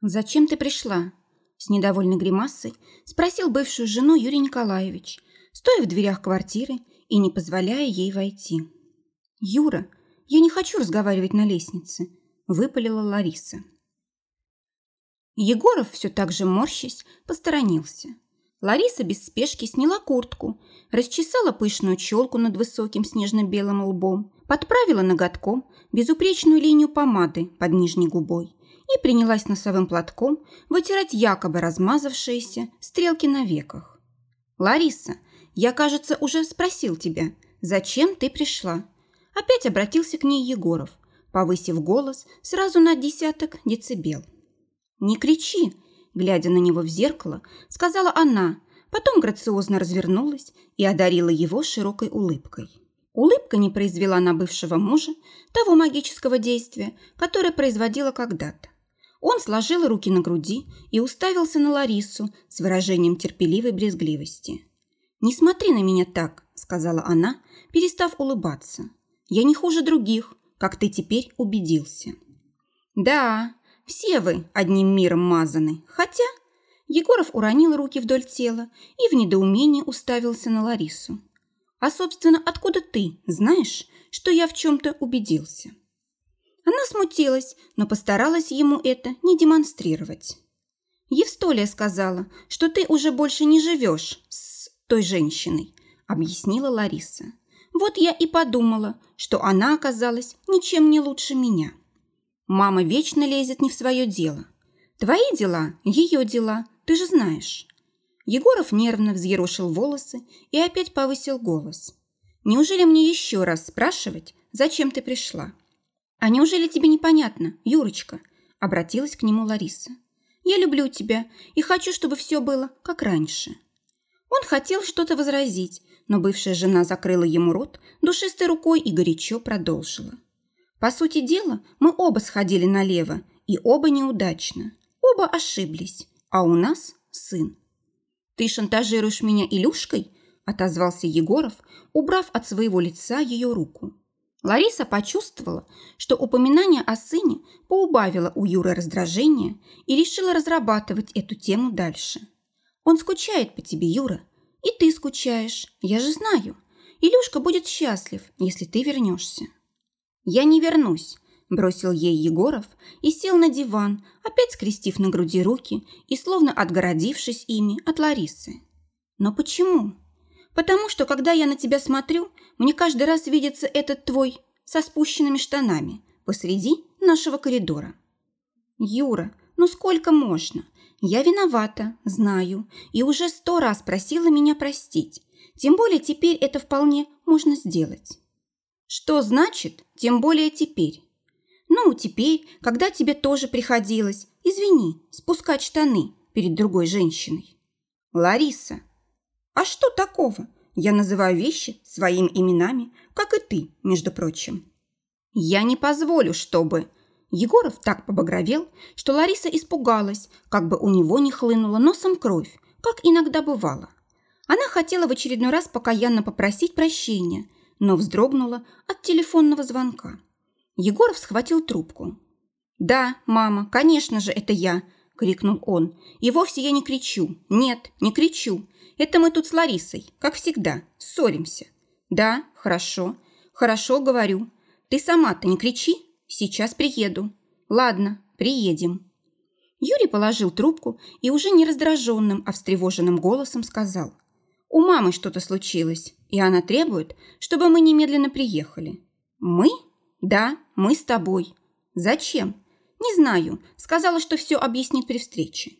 «Зачем ты пришла?» С недовольной гримасой спросил бывшую жену Юрий Николаевич, стоя в дверях квартиры и не позволяя ей войти. «Юра, я не хочу разговаривать на лестнице», – выпалила Лариса. Егоров, все так же морщась, посторонился. Лариса без спешки сняла куртку, расчесала пышную челку над высоким снежно-белым лбом, подправила ноготком безупречную линию помады под нижней губой и принялась носовым платком вытирать якобы размазавшиеся стрелки на веках. «Лариса, я, кажется, уже спросил тебя, зачем ты пришла?» Опять обратился к ней Егоров, повысив голос сразу на десяток децибел. «Не кричи!» Глядя на него в зеркало, сказала она, потом грациозно развернулась и одарила его широкой улыбкой. Улыбка не произвела на бывшего мужа того магического действия, которое производила когда-то. Он сложил руки на груди и уставился на Ларису с выражением терпеливой брезгливости. «Не смотри на меня так», – сказала она, перестав улыбаться. «Я не хуже других, как ты теперь убедился». «Да, все вы одним миром мазаны, хотя...» Егоров уронил руки вдоль тела и в недоумении уставился на Ларису. «А, собственно, откуда ты знаешь, что я в чем-то убедился?» Она смутилась, но постаралась ему это не демонстрировать. «Евстолия сказала, что ты уже больше не живешь с той женщиной», объяснила Лариса. «Вот я и подумала, что она оказалась ничем не лучше меня». Мама вечно лезет не в свое дело. Твои дела – ее дела, ты же знаешь. Егоров нервно взъерошил волосы и опять повысил голос. Неужели мне еще раз спрашивать, зачем ты пришла? А неужели тебе непонятно, Юрочка? Обратилась к нему Лариса. Я люблю тебя и хочу, чтобы все было как раньше. Он хотел что-то возразить, но бывшая жена закрыла ему рот душистой рукой и горячо продолжила. По сути дела, мы оба сходили налево, и оба неудачно. Оба ошиблись, а у нас сын. «Ты шантажируешь меня Илюшкой?» – отозвался Егоров, убрав от своего лица ее руку. Лариса почувствовала, что упоминание о сыне поубавило у Юры раздражение и решила разрабатывать эту тему дальше. «Он скучает по тебе, Юра. И ты скучаешь, я же знаю. Илюшка будет счастлив, если ты вернешься». «Я не вернусь», – бросил ей Егоров и сел на диван, опять скрестив на груди руки и словно отгородившись ими от Ларисы. «Но почему?» «Потому что, когда я на тебя смотрю, мне каждый раз видится этот твой со спущенными штанами посреди нашего коридора». «Юра, ну сколько можно? Я виновата, знаю, и уже сто раз просила меня простить. Тем более теперь это вполне можно сделать». Что значит, тем более теперь? Ну, теперь, когда тебе тоже приходилось, извини, спускать штаны перед другой женщиной. Лариса. А что такого? Я называю вещи своими именами, как и ты, между прочим. Я не позволю, чтобы... Егоров так побагровел, что Лариса испугалась, как бы у него не хлынула носом кровь, как иногда бывало. Она хотела в очередной раз покаянно попросить прощения – но вздрогнула от телефонного звонка. Егоров схватил трубку. «Да, мама, конечно же, это я!» – крикнул он. «И вовсе я не кричу. Нет, не кричу. Это мы тут с Ларисой, как всегда, ссоримся». «Да, хорошо. Хорошо, говорю. Ты сама-то не кричи. Сейчас приеду». «Ладно, приедем». Юрий положил трубку и уже не раздраженным, а встревоженным голосом сказал. «У мамы что-то случилось и она требует, чтобы мы немедленно приехали. Мы? Да, мы с тобой. Зачем? Не знаю. Сказала, что все объяснит при встрече.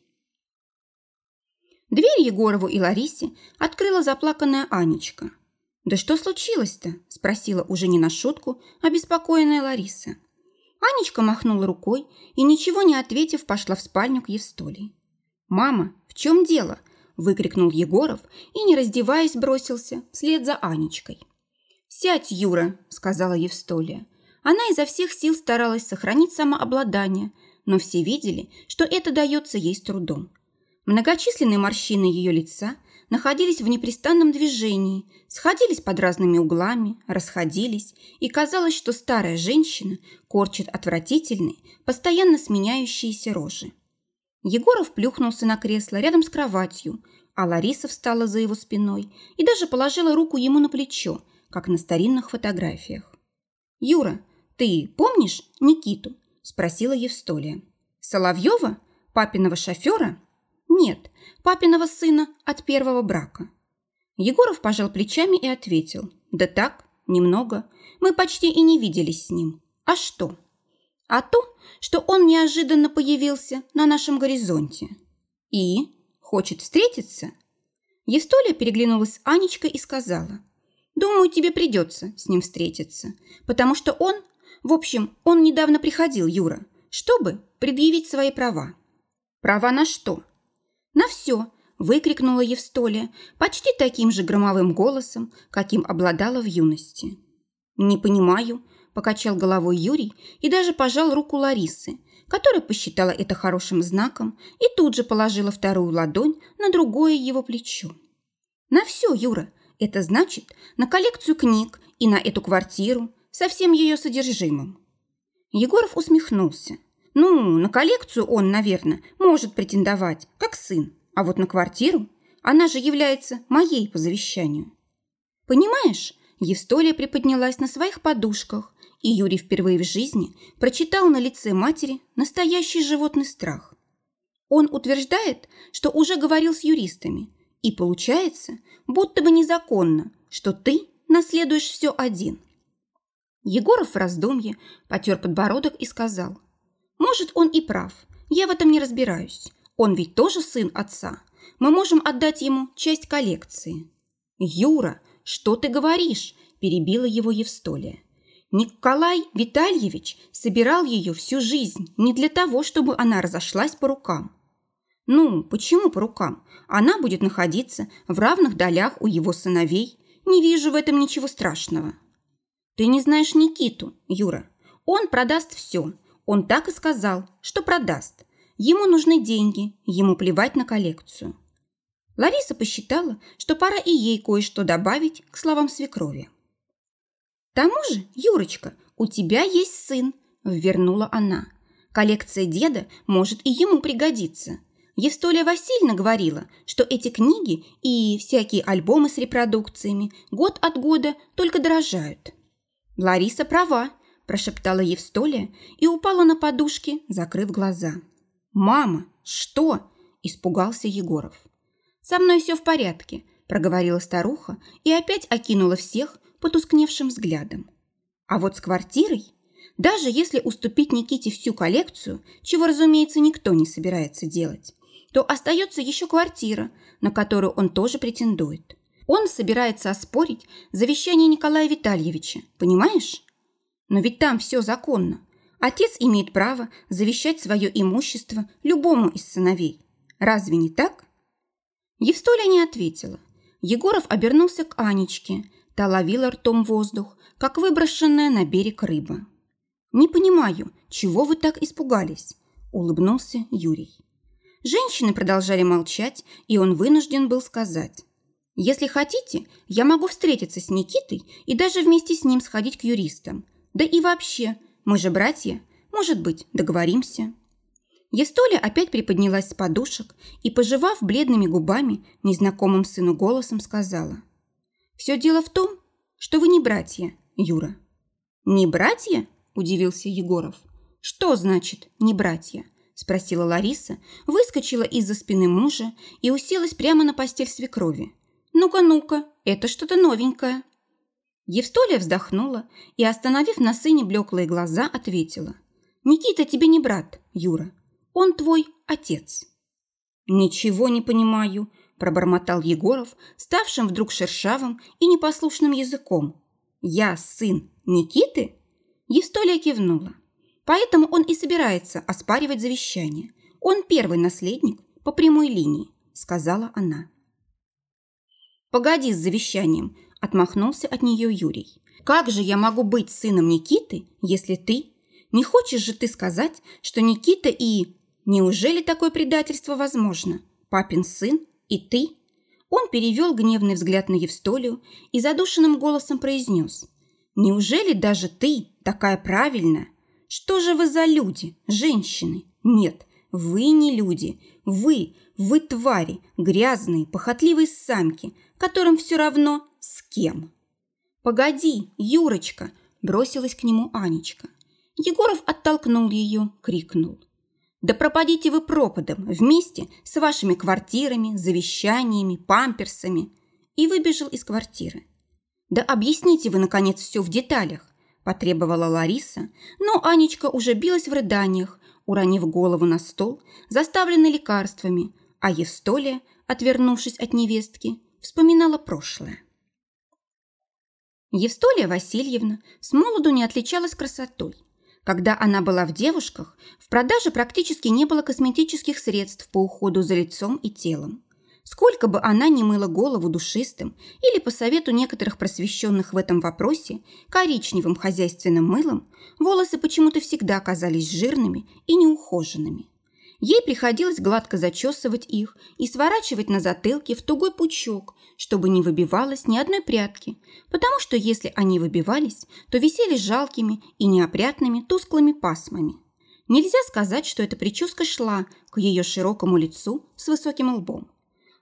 Дверь Егорову и Ларисе открыла заплаканная Анечка. «Да что случилось-то?» – спросила уже не на шутку, а беспокоенная Лариса. Анечка махнула рукой и, ничего не ответив, пошла в спальню к Евстолии. «Мама, в чем дело?» выкрикнул Егоров и, не раздеваясь, бросился вслед за Анечкой. «Сядь, Юра», – сказала Евстолия. Она изо всех сил старалась сохранить самообладание, но все видели, что это дается ей с трудом. Многочисленные морщины ее лица находились в непрестанном движении, сходились под разными углами, расходились, и казалось, что старая женщина корчит отвратительные, постоянно сменяющиеся рожи. Егоров плюхнулся на кресло рядом с кроватью, а Лариса встала за его спиной и даже положила руку ему на плечо, как на старинных фотографиях. «Юра, ты помнишь Никиту?» – спросила Евстолия. «Соловьева? Папиного шофера?» «Нет, папиного сына от первого брака». Егоров пожал плечами и ответил. «Да так, немного. Мы почти и не виделись с ним. А что?» «А то, что он неожиданно появился на нашем горизонте. И хочет встретиться?» Евстолия переглянулась с Анечкой и сказала. «Думаю, тебе придется с ним встретиться, потому что он, в общем, он недавно приходил, Юра, чтобы предъявить свои права». «Права на что?» «На все», – выкрикнула Евстолия почти таким же громовым голосом, каким обладала в юности. «Не понимаю», – покачал головой Юрий и даже пожал руку Ларисы, которая посчитала это хорошим знаком и тут же положила вторую ладонь на другое его плечо. «На все, Юра. Это значит на коллекцию книг и на эту квартиру со всем ее содержимым». Егоров усмехнулся. «Ну, на коллекцию он, наверное, может претендовать, как сын, а вот на квартиру она же является моей по завещанию». «Понимаешь?» Евстолия приподнялась на своих подушках и Юрий впервые в жизни прочитал на лице матери настоящий животный страх. Он утверждает, что уже говорил с юристами, и получается, будто бы незаконно, что ты наследуешь все один. Егоров в раздумье потер подбородок и сказал, «Может, он и прав, я в этом не разбираюсь. Он ведь тоже сын отца. Мы можем отдать ему часть коллекции». «Юра, что ты говоришь?» – перебила его Евстолия. Николай Витальевич собирал ее всю жизнь не для того, чтобы она разошлась по рукам. Ну, почему по рукам? Она будет находиться в равных долях у его сыновей. Не вижу в этом ничего страшного. Ты не знаешь Никиту, Юра. Он продаст все. Он так и сказал, что продаст. Ему нужны деньги, ему плевать на коллекцию. Лариса посчитала, что пора и ей кое-что добавить к словам свекрови тому же, Юрочка, у тебя есть сын», – вернула она. «Коллекция деда может и ему пригодиться. Евстолия Васильевна говорила, что эти книги и всякие альбомы с репродукциями год от года только дорожают». «Лариса права», – прошептала Евстолия и упала на подушки, закрыв глаза. «Мама, что?» – испугался Егоров. «Со мной все в порядке», – проговорила старуха и опять окинула всех потускневшим взглядом. А вот с квартирой, даже если уступить Никите всю коллекцию, чего, разумеется, никто не собирается делать, то остается еще квартира, на которую он тоже претендует. Он собирается оспорить завещание Николая Витальевича, понимаешь? Но ведь там все законно. Отец имеет право завещать свое имущество любому из сыновей. Разве не так? Евстолия не ответила. Егоров обернулся к Анечке, Та ловила ртом воздух, как выброшенная на берег рыба. «Не понимаю, чего вы так испугались?» – улыбнулся Юрий. Женщины продолжали молчать, и он вынужден был сказать. «Если хотите, я могу встретиться с Никитой и даже вместе с ним сходить к юристам. Да и вообще, мы же братья, может быть, договоримся». Естоля опять приподнялась с подушек и, пожевав бледными губами, незнакомым сыну голосом сказала. Все дело в том, что вы не братья, Юра». «Не братья?» – удивился Егоров. «Что значит «не братья»?» – спросила Лариса, выскочила из-за спины мужа и уселась прямо на постель свекрови. «Ну-ка, ну-ка, это что-то новенькое». Евстолия вздохнула и, остановив на сыне блеклые глаза, ответила. «Никита тебе не брат, Юра. Он твой отец». «Ничего не понимаю», пробормотал Егоров, ставшим вдруг шершавым и непослушным языком. «Я сын Никиты?» Евстолия кивнула. «Поэтому он и собирается оспаривать завещание. Он первый наследник по прямой линии», – сказала она. «Погоди с завещанием», – отмахнулся от нее Юрий. «Как же я могу быть сыном Никиты, если ты? Не хочешь же ты сказать, что Никита и... Неужели такое предательство возможно? Папин сын «И ты?» Он перевел гневный взгляд на Евстолию и задушенным голосом произнес. «Неужели даже ты такая правильная? Что же вы за люди, женщины? Нет, вы не люди. Вы, вы твари, грязные, похотливые самки, которым все равно с кем. «Погоди, Юрочка!» – бросилась к нему Анечка. Егоров оттолкнул ее, крикнул. «Да пропадите вы пропадом вместе с вашими квартирами, завещаниями, памперсами!» и выбежал из квартиры. «Да объясните вы, наконец, все в деталях!» – потребовала Лариса, но Анечка уже билась в рыданиях, уронив голову на стол, заставленный лекарствами, а Евстолия, отвернувшись от невестки, вспоминала прошлое. Евстолия Васильевна с молоду не отличалась красотой. Когда она была в девушках, в продаже практически не было косметических средств по уходу за лицом и телом. Сколько бы она ни мыла голову душистым или, по совету некоторых просвещенных в этом вопросе, коричневым хозяйственным мылом, волосы почему-то всегда оказались жирными и неухоженными. Ей приходилось гладко зачесывать их и сворачивать на затылке в тугой пучок, чтобы не выбивалось ни одной прядки, потому что если они выбивались, то висели жалкими и неопрятными тусклыми пасмами. Нельзя сказать, что эта прическа шла к ее широкому лицу с высоким лбом.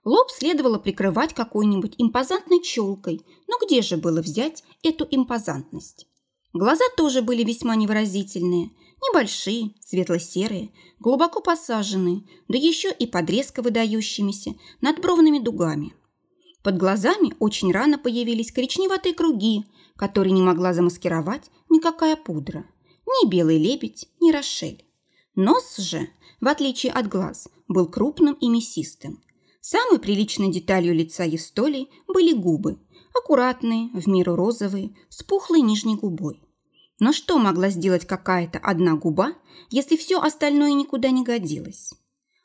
Лоб следовало прикрывать какой-нибудь импозантной челкой, но где же было взять эту импозантность? Глаза тоже были весьма невыразительные, небольшие, светло-серые, глубоко посаженные, да еще и подрезко выдающимися над бровными дугами. Под глазами очень рано появились коричневатые круги, которые не могла замаскировать никакая пудра. Ни белый лебедь, ни рошель. Нос же, в отличие от глаз, был крупным и мясистым, Самой приличной деталью лица Евстолии были губы, аккуратные, в меру розовые, с пухлой нижней губой. Но что могла сделать какая-то одна губа, если все остальное никуда не годилось?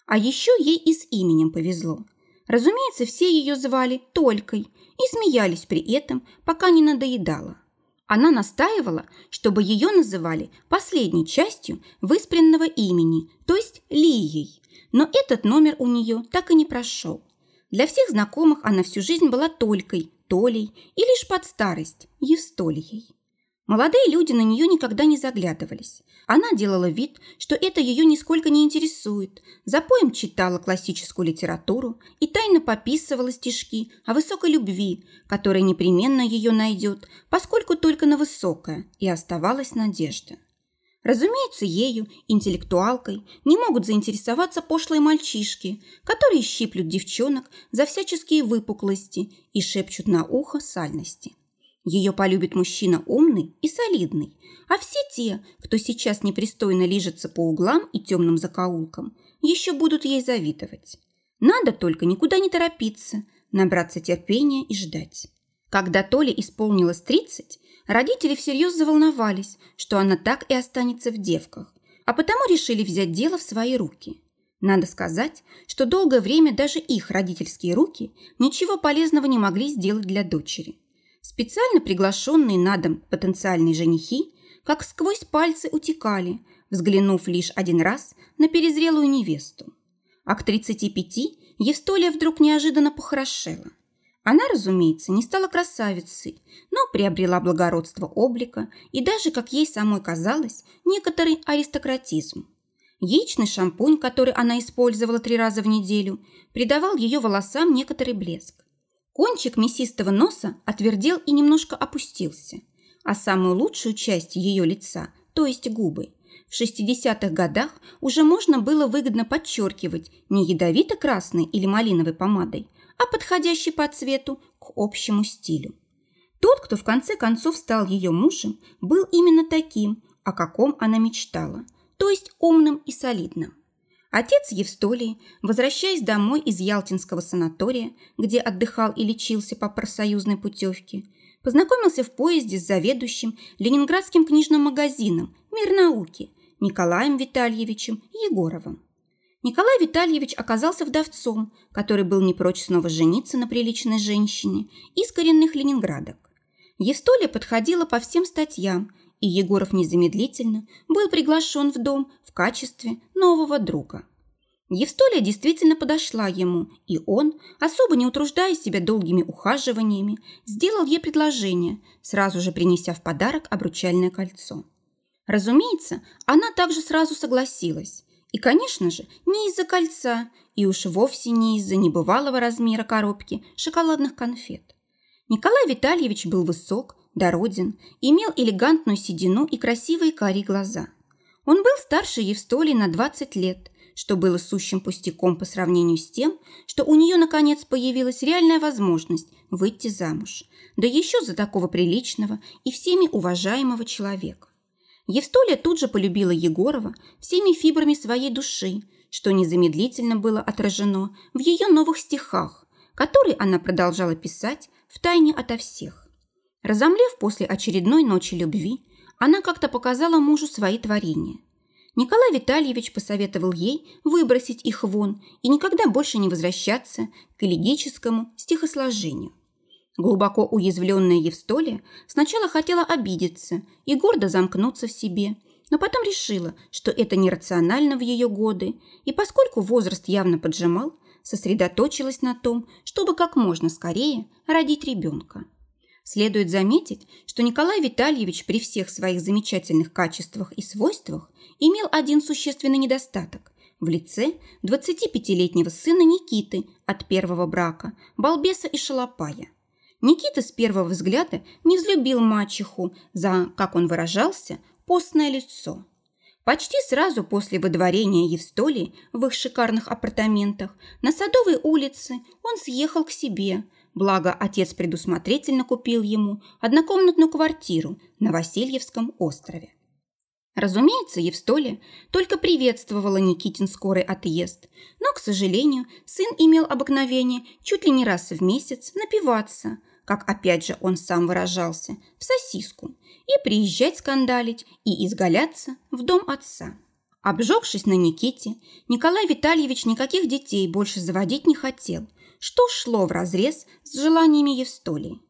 А еще ей и с именем повезло. Разумеется, все ее звали Толькой и смеялись при этом, пока не надоедала. Она настаивала, чтобы ее называли последней частью выспренного имени, то есть Лией. Но этот номер у нее так и не прошел. Для всех знакомых она всю жизнь была Толькой, Толей и лишь под старость – Евстолией. Молодые люди на нее никогда не заглядывались. Она делала вид, что это ее нисколько не интересует, запоем читала классическую литературу и тайно пописывала стишки о высокой любви, которая непременно ее найдет, поскольку только на высокое и оставалась надежда. Разумеется, ею, интеллектуалкой, не могут заинтересоваться пошлые мальчишки, которые щиплют девчонок за всяческие выпуклости и шепчут на ухо сальности. Ее полюбит мужчина умный и солидный, а все те, кто сейчас непристойно лижется по углам и темным закоулкам, еще будут ей завидовать. Надо только никуда не торопиться, набраться терпения и ждать. Когда Толе исполнилось 30, Родители всерьез заволновались, что она так и останется в девках, а потому решили взять дело в свои руки. Надо сказать, что долгое время даже их родительские руки ничего полезного не могли сделать для дочери. Специально приглашенные на дом потенциальные женихи как сквозь пальцы утекали, взглянув лишь один раз на перезрелую невесту. А к 35 Евстолия вдруг неожиданно похорошела – она, разумеется, не стала красавицей, но приобрела благородство облика и даже, как ей самой казалось, некоторый аристократизм. Яичный шампунь, который она использовала три раза в неделю, придавал ее волосам некоторый блеск. Кончик мясистого носа отвердел и немножко опустился, а самую лучшую часть ее лица, то есть губы, в 60-х годах уже можно было выгодно подчеркивать не ядовито-красной или малиновой помадой, а подходящий по цвету к общему стилю. Тот, кто в конце концов стал ее мужем, был именно таким, о каком она мечтала, то есть умным и солидным. Отец Евстолии, возвращаясь домой из Ялтинского санатория, где отдыхал и лечился по профсоюзной путевке, познакомился в поезде с заведующим Ленинградским книжным магазином «Мир науки» Николаем Витальевичем Егоровым. Николай Витальевич оказался вдовцом, который был не прочь снова жениться на приличной женщине из коренных ленинградок. Евстолия подходила по всем статьям, и Егоров незамедлительно был приглашен в дом в качестве нового друга. Евстолия действительно подошла ему, и он, особо не утруждая себя долгими ухаживаниями, сделал ей предложение, сразу же принеся в подарок обручальное кольцо. Разумеется, она также сразу согласилась, И, конечно же, не из-за кольца, и уж вовсе не из-за небывалого размера коробки шоколадных конфет. Николай Витальевич был высок, дороден, имел элегантную седину и красивые карие глаза. Он был старше Евстолии на 20 лет, что было сущим пустяком по сравнению с тем, что у нее, наконец, появилась реальная возможность выйти замуж, да еще за такого приличного и всеми уважаемого человека. Евстолия тут же полюбила Егорова всеми фибрами своей души, что незамедлительно было отражено в ее новых стихах, которые она продолжала писать втайне ото всех. Разомлев после очередной ночи любви, она как-то показала мужу свои творения. Николай Витальевич посоветовал ей выбросить их вон и никогда больше не возвращаться к элегическому стихосложению. Глубоко уязвленная Евстолия сначала хотела обидеться и гордо замкнуться в себе, но потом решила, что это нерационально в ее годы, и поскольку возраст явно поджимал, сосредоточилась на том, чтобы как можно скорее родить ребенка. Следует заметить, что Николай Витальевич при всех своих замечательных качествах и свойствах имел один существенный недостаток в лице 25-летнего сына Никиты от первого брака, балбеса и шалопая. Никита с первого взгляда не взлюбил мачеху за, как он выражался, постное лицо. Почти сразу после выдворения Евстолии в их шикарных апартаментах на Садовой улице он съехал к себе, благо отец предусмотрительно купил ему однокомнатную квартиру на Васильевском острове. Разумеется, Евстолия только приветствовала Никитин скорый отъезд, но, к сожалению, сын имел обыкновение чуть ли не раз в месяц напиваться – как опять же он сам выражался, в сосиску, и приезжать скандалить и изгаляться в дом отца. Обжегшись на Никите, Николай Витальевич никаких детей больше заводить не хотел, что шло вразрез с желаниями Евстолии.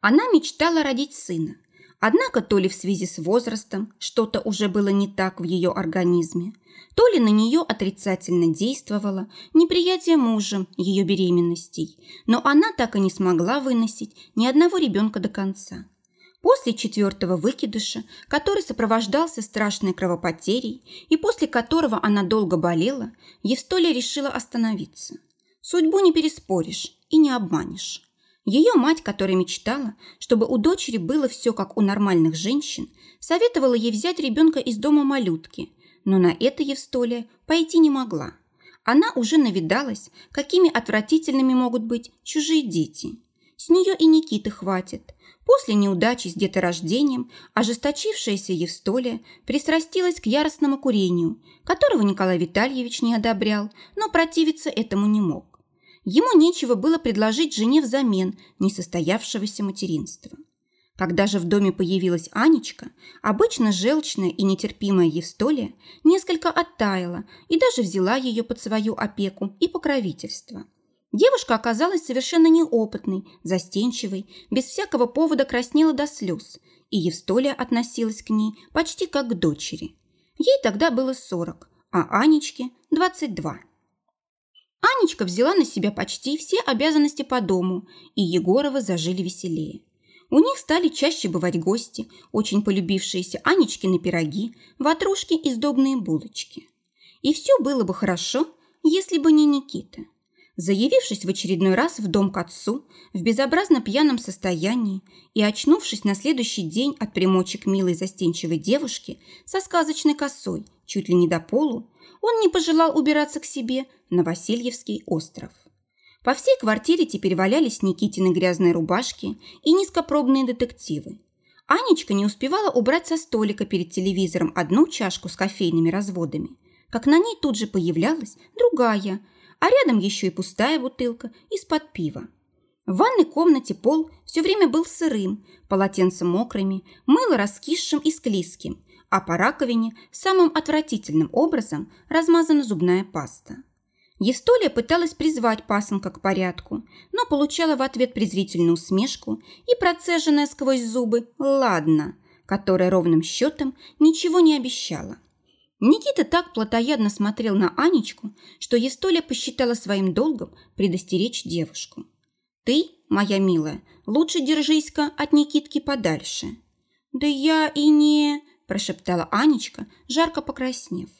Она мечтала родить сына, Однако то ли в связи с возрастом что-то уже было не так в ее организме, то ли на нее отрицательно действовало неприятие мужем ее беременностей, но она так и не смогла выносить ни одного ребенка до конца. После четвертого выкидыша, который сопровождался страшной кровопотерей и после которого она долго болела, Евстолия решила остановиться. Судьбу не переспоришь и не обманешь. Ее мать, которая мечтала, чтобы у дочери было все как у нормальных женщин, советовала ей взять ребенка из дома малютки, но на это Евстолия пойти не могла. Она уже навидалась, какими отвратительными могут быть чужие дети. С нее и Никиты хватит. После неудачи с деторождением ожесточившаяся Евстолия пристрастилась к яростному курению, которого Николай Витальевич не одобрял, но противиться этому не мог. Ему нечего было предложить жене взамен несостоявшегося материнства. Когда же в доме появилась Анечка, обычно желчная и нетерпимая Евстолия несколько оттаяла и даже взяла ее под свою опеку и покровительство. Девушка оказалась совершенно неопытной, застенчивой, без всякого повода краснела до слез, и Евстолия относилась к ней почти как к дочери. Ей тогда было 40, а Анечке – 22. Анечка взяла на себя почти все обязанности по дому, и Егоровы зажили веселее. У них стали чаще бывать гости, очень полюбившиеся Анечкины пироги, ватрушки и сдобные булочки. И все было бы хорошо, если бы не Никита. Заявившись в очередной раз в дом к отцу в безобразно пьяном состоянии и очнувшись на следующий день от примочек милой застенчивой девушки со сказочной косой чуть ли не до полу, он не пожелал убираться к себе на Васильевский остров. По всей квартире теперь валялись Никитины грязные рубашки и низкопробные детективы. Анечка не успевала убрать со столика перед телевизором одну чашку с кофейными разводами, как на ней тут же появлялась другая, а рядом еще и пустая бутылка из-под пива. В ванной комнате пол все время был сырым, полотенца мокрыми, мыло раскисшим и склизким, а по раковине самым отвратительным образом размазана зубная паста. Евстолия пыталась призвать пасынка к порядку, но получала в ответ презрительную усмешку и процеженная сквозь зубы «ладно», которая ровным счетом ничего не обещала. Никита так плотоядно смотрел на Анечку, что Евстолия посчитала своим долгом предостеречь девушку. «Ты, моя милая, лучше держись-ка от Никитки подальше». «Да я и не...» – прошептала Анечка, жарко покраснев.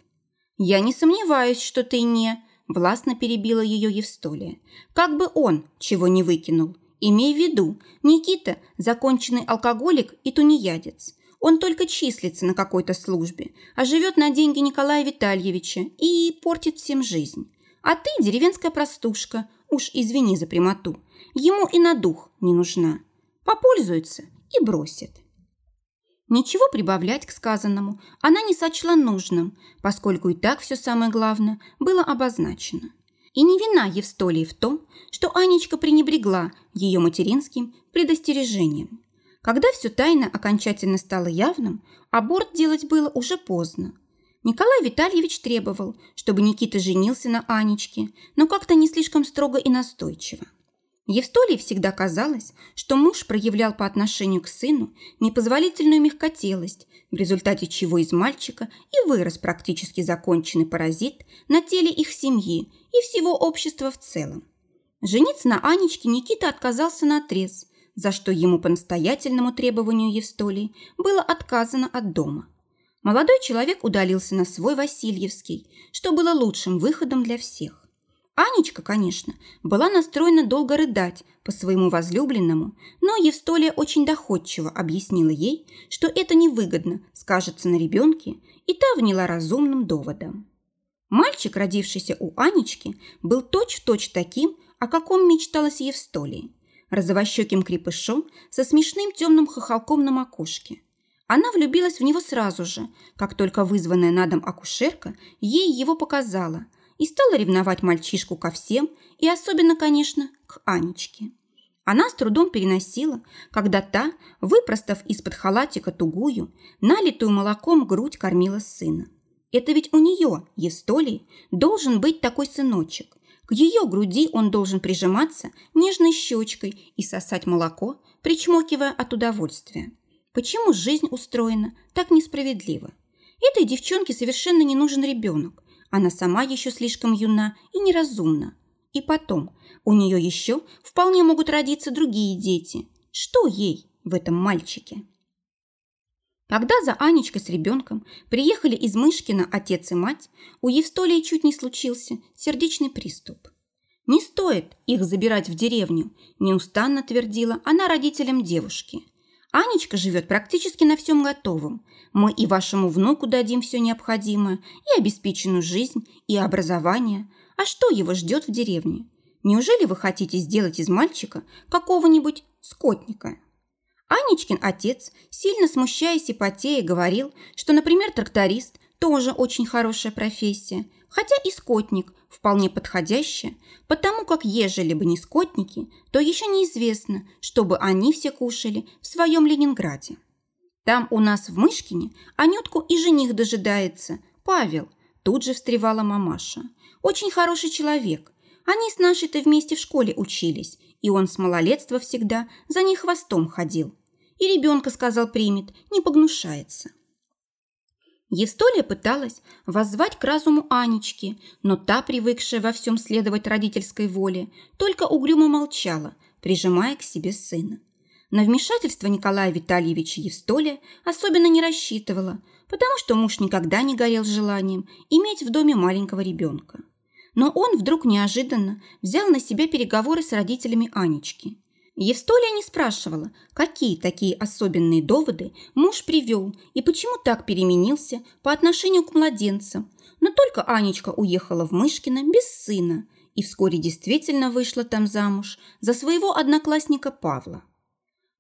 «Я не сомневаюсь, что ты не...» Властно перебила ее Евстолия. «Как бы он чего не выкинул. Имей в виду, Никита – законченный алкоголик и тунеядец. Он только числится на какой-то службе, а живет на деньги Николая Витальевича и портит всем жизнь. А ты деревенская простушка, уж извини за прямоту. Ему и на дух не нужна. Попользуется и бросит». Ничего прибавлять к сказанному она не сочла нужным, поскольку и так все самое главное было обозначено. И не вина Евстолии в том, что Анечка пренебрегла ее материнским предостережением. Когда все тайно окончательно стало явным, аборт делать было уже поздно. Николай Витальевич требовал, чтобы Никита женился на Анечке, но как-то не слишком строго и настойчиво. Евстолии всегда казалось, что муж проявлял по отношению к сыну непозволительную мягкотелость, в результате чего из мальчика и вырос практически законченный паразит на теле их семьи и всего общества в целом. Жениться на Анечке Никита отказался на отрез, за что ему по настоятельному требованию Евстолии было отказано от дома. Молодой человек удалился на свой Васильевский, что было лучшим выходом для всех. Анечка, конечно, была настроена долго рыдать по своему возлюбленному, но Евстолия очень доходчиво объяснила ей, что это невыгодно скажется на ребенке, и та вняла разумным доводом. Мальчик, родившийся у Анечки, был точь-в-точь точь таким, о каком мечталась Евстолии. Розовощеким крепышом со смешным темным хохолком на макушке. Она влюбилась в него сразу же, как только вызванная на дом акушерка ей его показала, и стала ревновать мальчишку ко всем, и особенно, конечно, к Анечке. Она с трудом переносила, когда та, выпростав из-под халатика тугую, налитую молоком грудь кормила сына. Это ведь у нее, Евстолии, должен быть такой сыночек. К ее груди он должен прижиматься нежной щечкой и сосать молоко, причмокивая от удовольствия. Почему жизнь устроена так несправедливо? Этой девчонке совершенно не нужен ребенок. Она сама еще слишком юна и неразумна. И потом, у нее еще вполне могут родиться другие дети. Что ей в этом мальчике? Когда за Анечкой с ребенком приехали из Мышкина отец и мать, у Евстолии чуть не случился сердечный приступ. «Не стоит их забирать в деревню», – неустанно твердила она родителям девушки. «Анечка живет практически на всем готовом. Мы и вашему внуку дадим все необходимое, и обеспеченную жизнь, и образование. А что его ждет в деревне? Неужели вы хотите сделать из мальчика какого-нибудь скотника?» Анечкин отец, сильно смущаясь и потея, говорил, что, например, тракторист тоже очень хорошая профессия, хотя и скотник вполне подходящая, потому как ежели бы не скотники, то еще неизвестно, чтобы они все кушали в своем Ленинграде. Там у нас в Мышкине Анютку и жених дожидается. Павел. Тут же встревала мамаша. Очень хороший человек. Они с нашей-то вместе в школе учились, и он с малолетства всегда за них хвостом ходил. И ребенка, сказал, примет, не погнушается. Евстолия пыталась воззвать к разуму Анечки, но та, привыкшая во всем следовать родительской воле, только угрюмо молчала, прижимая к себе сына. На вмешательство Николая Витальевича Евстолия особенно не рассчитывала, потому что муж никогда не горел желанием иметь в доме маленького ребенка. Но он вдруг неожиданно взял на себя переговоры с родителями Анечки. Евстолия не спрашивала, какие такие особенные доводы муж привел и почему так переменился по отношению к младенцам, но только Анечка уехала в Мышкино без сына и вскоре действительно вышла там замуж за своего одноклассника Павла.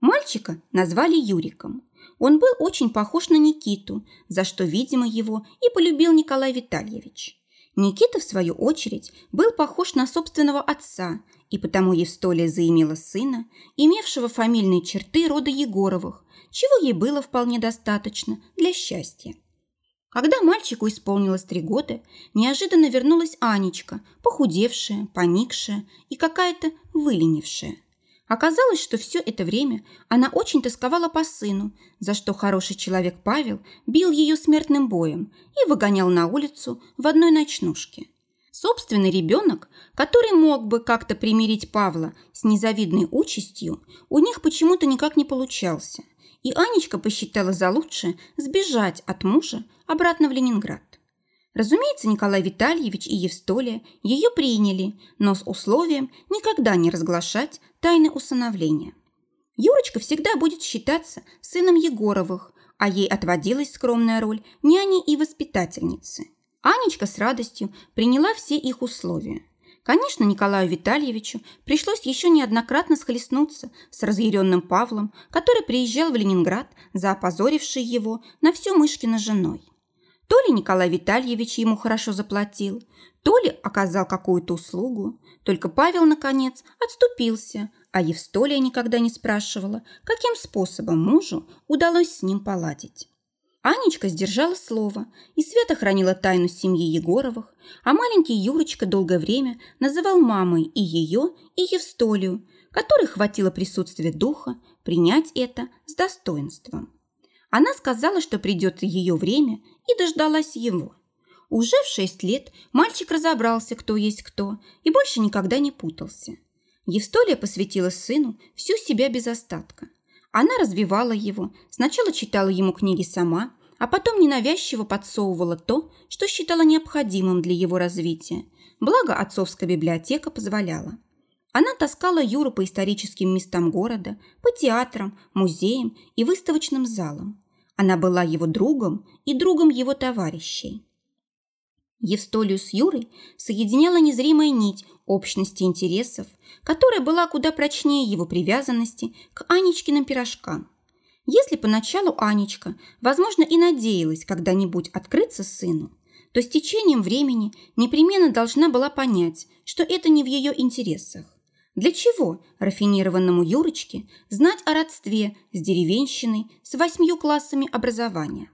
Мальчика назвали Юриком. Он был очень похож на Никиту, за что, видимо, его и полюбил Николай Витальевич. Никита, в свою очередь, был похож на собственного отца, и потому Евстолия заимела сына, имевшего фамильные черты рода Егоровых, чего ей было вполне достаточно для счастья. Когда мальчику исполнилось три года, неожиданно вернулась Анечка, похудевшая, поникшая и какая-то выленившая. Оказалось, что все это время она очень тосковала по сыну, за что хороший человек Павел бил ее смертным боем и выгонял на улицу в одной ночнушке. Собственный ребенок, который мог бы как-то примирить Павла с незавидной участью, у них почему-то никак не получался, и Анечка посчитала за лучшее сбежать от мужа обратно в Ленинград. Разумеется, Николай Витальевич и Евстолия ее приняли, но с условием никогда не разглашать тайны усыновления. Юрочка всегда будет считаться сыном Егоровых, а ей отводилась скромная роль няни и воспитательницы. Анечка с радостью приняла все их условия. Конечно, Николаю Витальевичу пришлось еще неоднократно схлестнуться с разъяренным Павлом, который приезжал в Ленинград за опозорившей его на всю Мышкина женой. То ли Николай Витальевич ему хорошо заплатил, то ли оказал какую-то услугу. Только Павел, наконец, отступился, а Евстолия никогда не спрашивала, каким способом мужу удалось с ним поладить. Анечка сдержала слово и свято хранила тайну семьи Егоровых, а маленький Юрочка долгое время называл мамой и ее, и Евстолию, которой хватило присутствия духа принять это с достоинством. Она сказала, что придет ее время, и дождалась его. Уже в шесть лет мальчик разобрался, кто есть кто, и больше никогда не путался. Евстолия посвятила сыну всю себя без остатка. Она развивала его, сначала читала ему книги сама, а потом ненавязчиво подсовывала то, что считала необходимым для его развития. Благо отцовская библиотека позволяла. Она таскала Юру по историческим местам города, по театрам, музеям и выставочным залам. Она была его другом и другом его товарищей. Евстолию с Юрой соединяла незримая нить общности интересов, которая была куда прочнее его привязанности к Анечкиным пирожкам. Если поначалу Анечка, возможно, и надеялась когда-нибудь открыться сыну, то с течением времени непременно должна была понять, что это не в ее интересах. Для чего рафинированному Юрочке знать о родстве с деревенщиной с восьмью классами образования?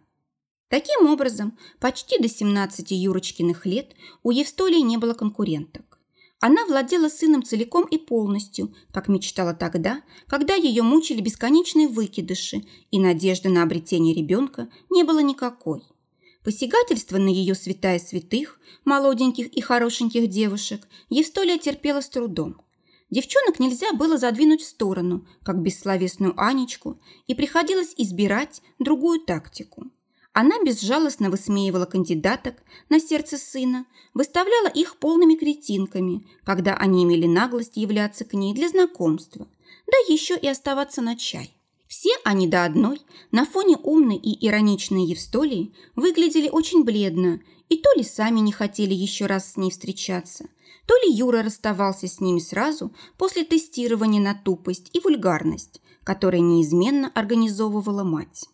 Таким образом, почти до 17 Юрочкиных лет у Евстолии не было конкуренток. Она владела сыном целиком и полностью, как мечтала тогда, когда ее мучили бесконечные выкидыши, и надежды на обретение ребенка не было никакой. Посягательство на ее святая святых, молоденьких и хорошеньких девушек, Евстолия терпела с трудом. Девчонок нельзя было задвинуть в сторону, как бессловесную Анечку, и приходилось избирать другую тактику. Она безжалостно высмеивала кандидаток на сердце сына, выставляла их полными кретинками, когда они имели наглость являться к ней для знакомства, да еще и оставаться на чай. Все они до одной на фоне умной и ироничной Евстолии выглядели очень бледно, и то ли сами не хотели еще раз с ней встречаться, то ли Юра расставался с ними сразу после тестирования на тупость и вульгарность, которые неизменно организовывала мать.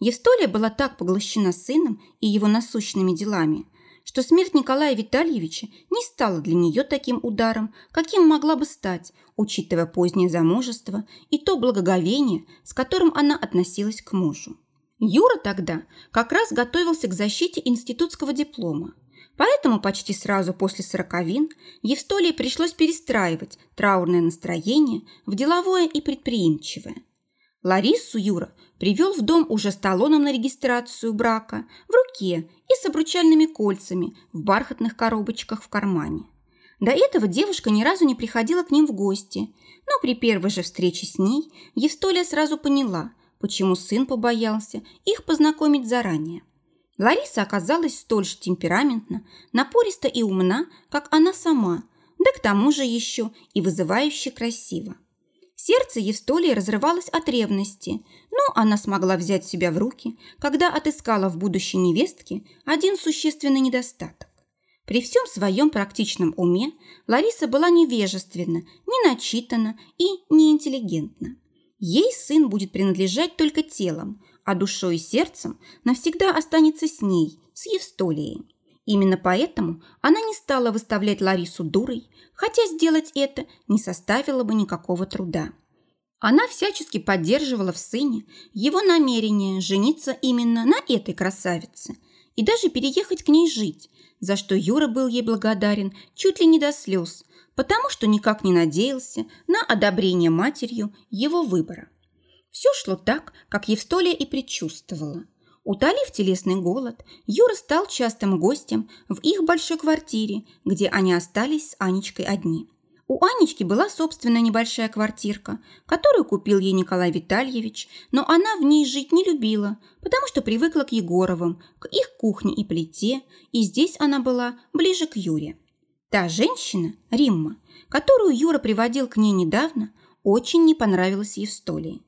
Евстолия была так поглощена сыном и его насущными делами, что смерть Николая Витальевича не стала для нее таким ударом, каким могла бы стать, учитывая позднее замужество и то благоговение, с которым она относилась к мужу. Юра тогда как раз готовился к защите институтского диплома. Поэтому почти сразу после сороковин Евстолии пришлось перестраивать траурное настроение в деловое и предприимчивое. Ларису Юра привел в дом уже с талоном на регистрацию брака в руке и с обручальными кольцами в бархатных коробочках в кармане. До этого девушка ни разу не приходила к ним в гости, но при первой же встрече с ней Евстолия сразу поняла, почему сын побоялся их познакомить заранее. Лариса оказалась столь же темпераментна, напориста и умна, как она сама, да к тому же еще и вызывающе красиво. Сердце Евстолии разрывалось от ревности, но она смогла взять себя в руки, когда отыскала в будущей невестке один существенный недостаток. При всем своем практичном уме Лариса была невежественна, не начитана и неинтеллигентна. Ей сын будет принадлежать только телом, а душой и сердцем навсегда останется с ней, с Евстолией. Именно поэтому она не стала выставлять Ларису дурой, хотя сделать это не составило бы никакого труда. Она всячески поддерживала в сыне его намерение жениться именно на этой красавице и даже переехать к ней жить, за что Юра был ей благодарен чуть ли не до слез, потому что никак не надеялся на одобрение матерью его выбора. Все шло так, как Евстолия и предчувствовала – Утолив телесный голод, Юра стал частым гостем в их большой квартире, где они остались с Анечкой одни. У Анечки была собственная небольшая квартирка, которую купил ей Николай Витальевич, но она в ней жить не любила, потому что привыкла к Егоровым, к их кухне и плите, и здесь она была ближе к Юре. Та женщина, Римма, которую Юра приводил к ней недавно, очень не понравилась Евстолии.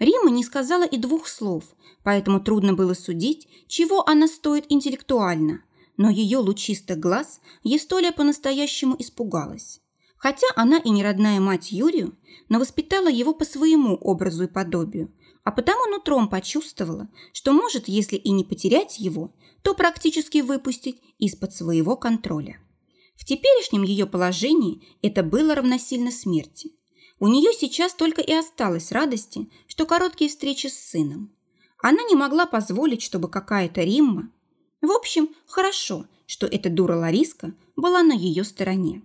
Римма не сказала и двух слов, поэтому трудно было судить, чего она стоит интеллектуально, но ее лучистый глаз Евстолия по-настоящему испугалась. Хотя она и не родная мать Юрию, но воспитала его по своему образу и подобию, а потому нутром почувствовала, что может, если и не потерять его, то практически выпустить из-под своего контроля. В теперешнем ее положении это было равносильно смерти. У нее сейчас только и осталось радости, что короткие встречи с сыном. Она не могла позволить, чтобы какая-то Римма... В общем, хорошо, что эта дура Лариска была на ее стороне.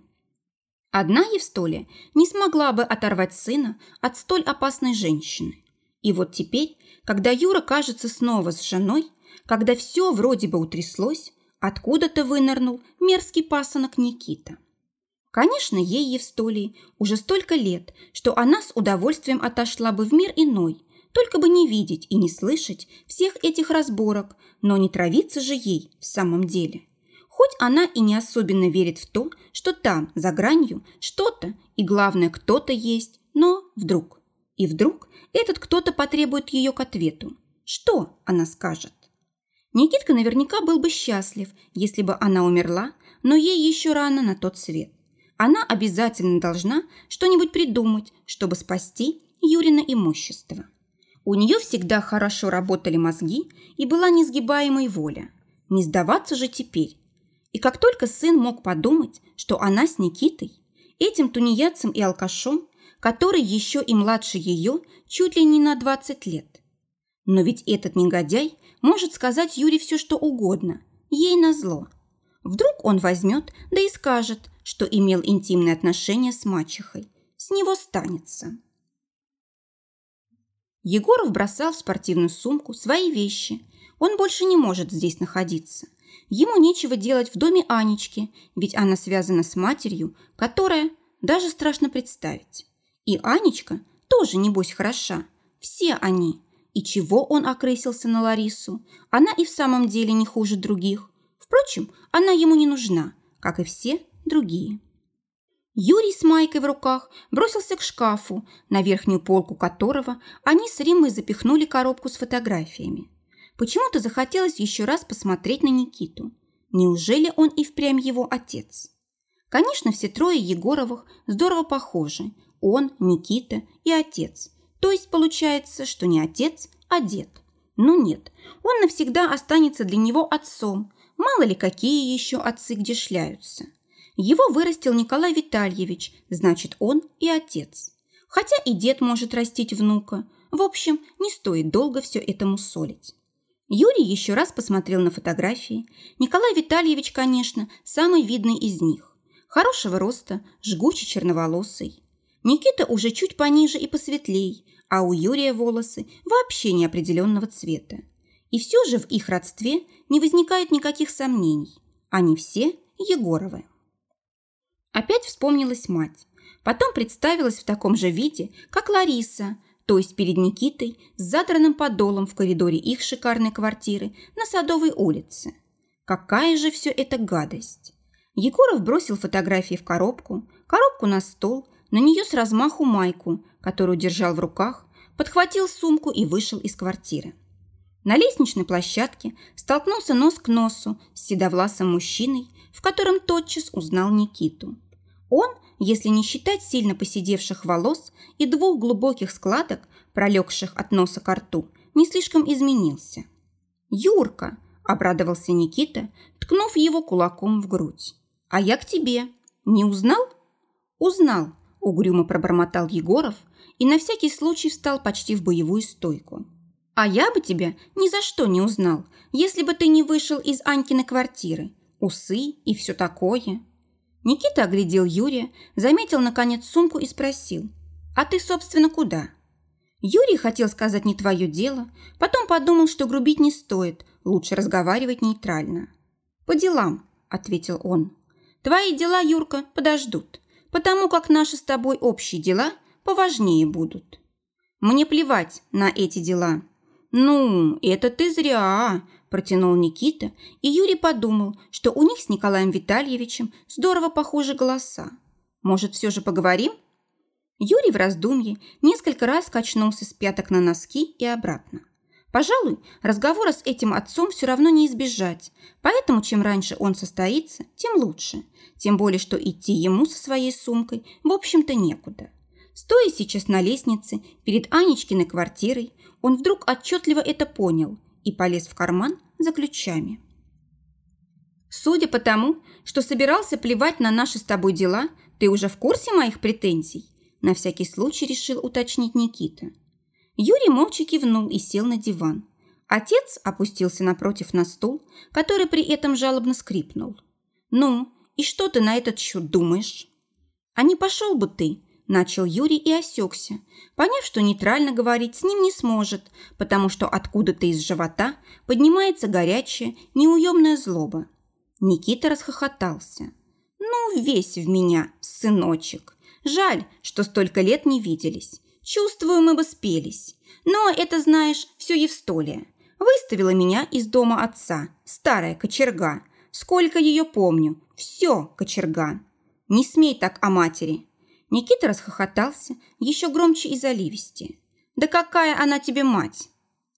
Одна Евстолия не смогла бы оторвать сына от столь опасной женщины. И вот теперь, когда Юра кажется снова с женой, когда все вроде бы утряслось, откуда-то вынырнул мерзкий пасынок Никита. Конечно, ей, Евстолии, уже столько лет, что она с удовольствием отошла бы в мир иной, только бы не видеть и не слышать всех этих разборок, но не травиться же ей в самом деле. Хоть она и не особенно верит в то, что там, за гранью, что-то и, главное, кто-то есть, но вдруг. И вдруг этот кто-то потребует ее к ответу. Что она скажет? Никитка наверняка был бы счастлив, если бы она умерла, но ей еще рано на тот свет. Она обязательно должна что-нибудь придумать, чтобы спасти Юрина имущество. У нее всегда хорошо работали мозги и была несгибаемой воля. Не сдаваться же теперь, и как только сын мог подумать, что она с Никитой, этим тунеядцем и алкашом, который еще и младше ее чуть ли не на 20 лет. Но ведь этот негодяй может сказать Юре все, что угодно, ей назло. Вдруг он возьмет, да и скажет, что имел интимные отношения с мачехой. С него станется. Егоров бросал в спортивную сумку свои вещи. Он больше не может здесь находиться. Ему нечего делать в доме Анечки, ведь она связана с матерью, которая даже страшно представить. И Анечка тоже, небось, хороша. Все они. И чего он окрысился на Ларису? Она и в самом деле не хуже других. Впрочем, она ему не нужна, как и все другие. Юрий с майкой в руках бросился к шкафу, на верхнюю полку которого они с Риммой запихнули коробку с фотографиями. Почему-то захотелось еще раз посмотреть на Никиту. Неужели он и впрямь его отец? Конечно, все трое Егоровых здорово похожи. Он, Никита и отец. То есть получается, что не отец, а дед. Ну нет, он навсегда останется для него отцом. Мало ли какие еще отцы где шляются. Его вырастил Николай Витальевич, значит, он и отец. Хотя и дед может растить внука. В общем, не стоит долго все этому солить. Юрий еще раз посмотрел на фотографии. Николай Витальевич, конечно, самый видный из них. Хорошего роста, жгучий черноволосый. Никита уже чуть пониже и посветлей, а у Юрия волосы вообще неопределенного цвета. И все же в их родстве не возникает никаких сомнений. Они все Егоровы. Опять вспомнилась мать. Потом представилась в таком же виде, как Лариса, то есть перед Никитой с задранным подолом в коридоре их шикарной квартиры на Садовой улице. Какая же все это гадость! Егоров бросил фотографии в коробку, коробку на стол, на нее с размаху майку, которую держал в руках, подхватил сумку и вышел из квартиры. На лестничной площадке столкнулся нос к носу с седовласым мужчиной, в котором тотчас узнал Никиту. Он если не считать сильно посидевших волос и двух глубоких складок, пролегших от носа к рту, не слишком изменился. «Юрка!» – обрадовался Никита, ткнув его кулаком в грудь. «А я к тебе. Не узнал?» «Узнал», – угрюмо пробормотал Егоров и на всякий случай встал почти в боевую стойку. «А я бы тебя ни за что не узнал, если бы ты не вышел из Анькиной квартиры. Усы и все такое». Никита оглядел Юрия, заметил, наконец, сумку и спросил. «А ты, собственно, куда?» Юрий хотел сказать «не твое дело», потом подумал, что грубить не стоит, лучше разговаривать нейтрально. «По делам», – ответил он. «Твои дела, Юрка, подождут. потому как наши с тобой общие дела поважнее будут. Мне плевать на эти дела. Ну, это ты зря, протянул Никита, и Юрий подумал, что у них с Николаем Витальевичем здорово похожи голоса. Может, все же поговорим? Юрий в раздумье несколько раз качнулся с пяток на носки и обратно. Пожалуй, разговора с этим отцом все равно не избежать, поэтому чем раньше он состоится, тем лучше. Тем более, что идти ему со своей сумкой, в общем-то, некуда. Стоя сейчас на лестнице перед Анечкиной квартирой, он вдруг отчетливо это понял и полез в карман за ключами. Судя по тому, что собирался плевать на наши с тобой дела, ты уже в курсе моих претензий? На всякий случай решил уточнить Никита. Юрий молча кивнул и сел на диван. Отец опустился напротив на стул, который при этом жалобно скрипнул. «Ну, и что ты на этот счет думаешь?» «А не пошел бы ты?» – начал Юрий и осекся, поняв, что нейтрально говорить с ним не сможет, потому что откуда-то из живота поднимается горячая, неуемная злоба. Никита расхохотался. «Ну, весь в меня, сыночек. Жаль, что столько лет не виделись. Чувствую, мы бы спелись. Но это, знаешь, все Евстолия. Выставила меня из дома отца, старая кочерга. Сколько ее помню, все кочерга. Не смей так о матери. Никита расхохотался еще громче и заливисти. Да какая она тебе мать?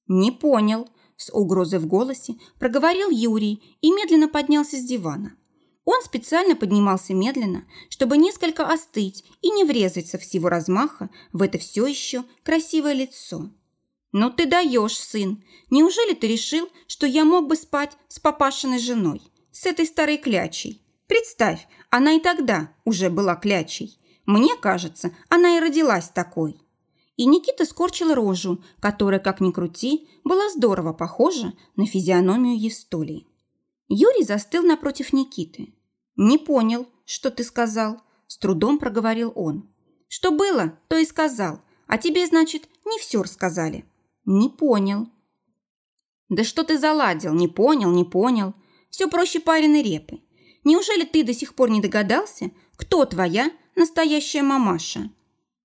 Не понял. С угрозой в голосе проговорил Юрий и медленно поднялся с дивана. Он специально поднимался медленно, чтобы несколько остыть и не врезаться всего размаха в это все еще красивое лицо. «Ну ты даешь, сын! Неужели ты решил, что я мог бы спать с папашиной женой, с этой старой клячей? Представь, она и тогда уже была клячей. Мне кажется, она и родилась такой». И Никита скорчил рожу, которая, как ни крути, была здорово похожа на физиономию Евстолии. Юрий застыл напротив Никиты. «Не понял, что ты сказал», – с трудом проговорил он. «Что было, то и сказал. А тебе, значит, не все рассказали». «Не понял». «Да что ты заладил? Не понял, не понял. Все проще пареной репы. Неужели ты до сих пор не догадался, кто твоя настоящая мамаша?»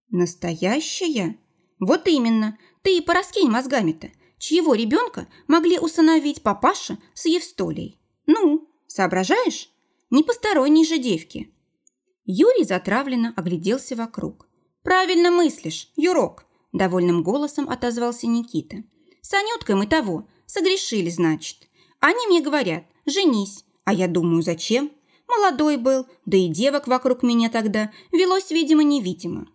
«Настоящая?» «Вот именно. Ты и пораскинь мозгами-то. Чьего ребенка могли усыновить папаша с Евстолией? Ну, соображаешь?» Не посторонней же девки. Юрий затравленно огляделся вокруг. «Правильно мыслишь, Юрок!» – довольным голосом отозвался Никита. «С Анюткой мы того, согрешили, значит. Они мне говорят, женись, а я думаю, зачем? Молодой был, да и девок вокруг меня тогда велось видимо-невидимо.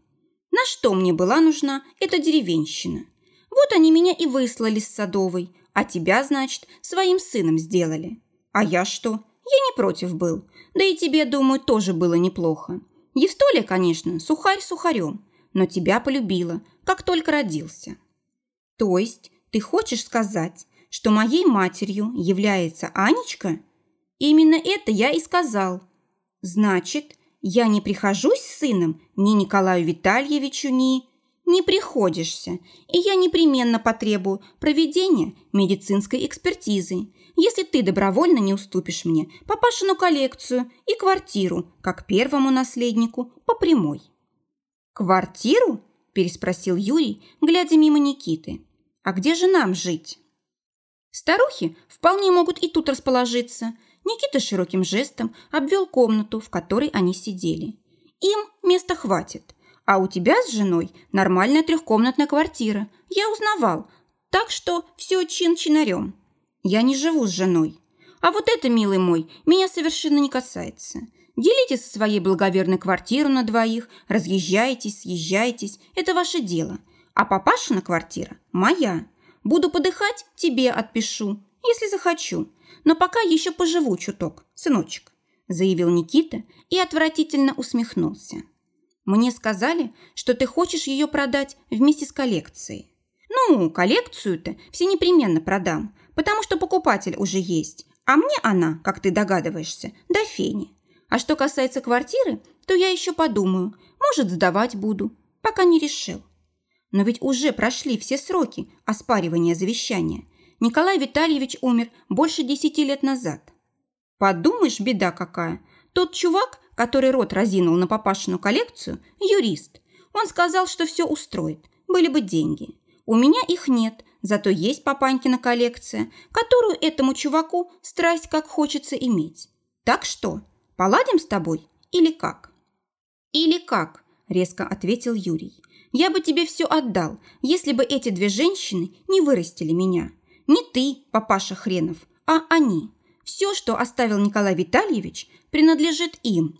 На что мне была нужна эта деревенщина? Вот они меня и выслали с Садовой, а тебя, значит, своим сыном сделали. А я что? Я не против был. Да и тебе, думаю, тоже было неплохо. Евстолия, конечно, сухарь сухарем, но тебя полюбила, как только родился. То есть ты хочешь сказать, что моей матерью является Анечка? Именно это я и сказал. Значит, я не прихожусь с сыном ни Николаю Витальевичу, ни... Не приходишься, и я непременно потребую проведения медицинской экспертизы, если ты добровольно не уступишь мне папашину коллекцию и квартиру, как первому наследнику, по прямой». «Квартиру?» – переспросил Юрий, глядя мимо Никиты. «А где же нам жить?» Старухи вполне могут и тут расположиться. Никита широким жестом обвел комнату, в которой они сидели. Им места хватит. А у тебя с женой нормальная трехкомнатная квартира. Я узнавал. Так что все чин-чинарем. Я не живу с женой. А вот это, милый мой, меня совершенно не касается. Делите со своей благоверной квартиру на двоих, разъезжайтесь, съезжайтесь, это ваше дело. А папашина квартира моя. Буду подыхать, тебе отпишу, если захочу. Но пока еще поживу чуток, сыночек», заявил Никита и отвратительно усмехнулся. «Мне сказали, что ты хочешь ее продать вместе с коллекцией». «Ну, коллекцию-то все непременно продам, потому что покупатель уже есть, а мне она, как ты догадываешься, до фени. А что касается квартиры, то я еще подумаю, может, сдавать буду, пока не решил. Но ведь уже прошли все сроки оспаривания завещания. Николай Витальевич умер больше десяти лет назад. Подумаешь, беда какая. Тот чувак, который рот разинул на папашину коллекцию, юрист. Он сказал, что все устроит, были бы деньги. У меня их нет, зато есть папанькина коллекция, которую этому чуваку страсть как хочется иметь. Так что, поладим с тобой или как? Или как, резко ответил Юрий. Я бы тебе все отдал, если бы эти две женщины не вырастили меня. Не ты, папаша хренов, а они. Все, что оставил Николай Витальевич, принадлежит им.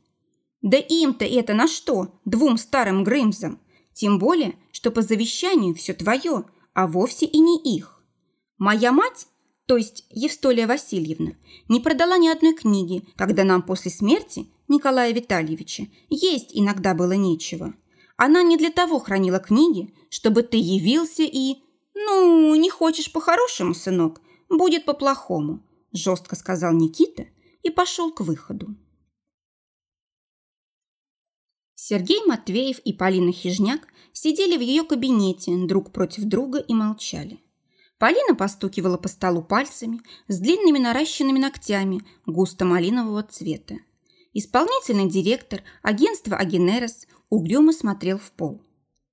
Да им-то это на что, двум старым Грымзам? Тем более, что по завещанию все твое, а вовсе и не их. Моя мать, то есть Евстолия Васильевна, не продала ни одной книги, когда нам после смерти Николая Витальевича есть иногда было нечего. Она не для того хранила книги, чтобы ты явился и... Ну, не хочешь по-хорошему, сынок, будет по-плохому жестко сказал Никита и пошел к выходу. Сергей Матвеев и Полина Хижняк сидели в ее кабинете друг против друга и молчали. Полина постукивала по столу пальцами с длинными наращенными ногтями густо-малинового цвета. Исполнительный директор агентства «Агенерос» угрюмо смотрел в пол.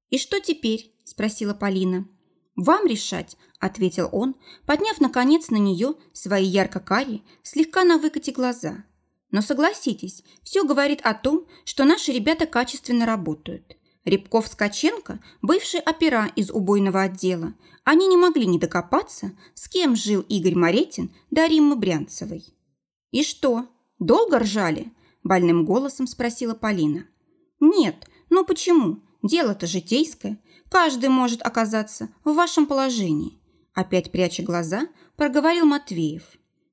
«И что теперь?» – спросила Полина. «Вам решать», – ответил он, подняв, наконец, на нее свои ярко-карие, слегка на выкате глаза. «Но согласитесь, все говорит о том, что наши ребята качественно работают. Рябков Скаченко – бывший опера из убойного отдела. Они не могли не докопаться, с кем жил Игорь Моретин до Риммы Брянцевой». «И что, долго ржали?» – больным голосом спросила Полина. «Нет, ну почему? Дело-то житейское. Каждый может оказаться в вашем положении. Опять пряча глаза, проговорил Матвеев.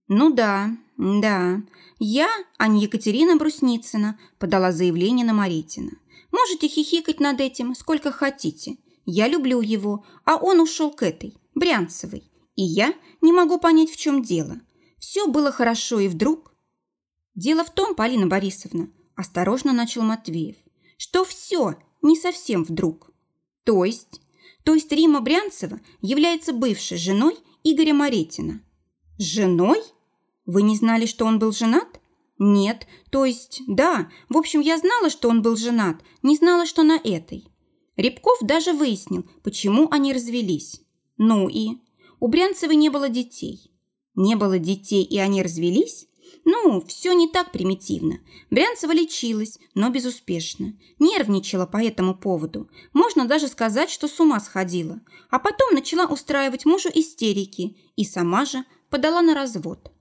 Ну да, да. Я, а не Екатерина Брусницына, подала заявление на Маритина. Можете хихикать над этим сколько хотите. Я люблю его, а он ушел к этой, Брянцевой. И я не могу понять, в чем дело. Все было хорошо, и вдруг... Дело в том, Полина Борисовна, осторожно начал Матвеев, что все не совсем вдруг. То есть? То есть Рима Брянцева является бывшей женой Игоря Моретина. Женой? Вы не знали, что он был женат? Нет, то есть, да, в общем, я знала, что он был женат, не знала, что на этой. Рябков даже выяснил, почему они развелись. Ну и? У Брянцевой не было детей. Не было детей, и они развелись? Ну, все не так примитивно. Брянцева лечилась, но безуспешно. Нервничала по этому поводу. Можно даже сказать, что с ума сходила. А потом начала устраивать мужу истерики и сама же подала на развод.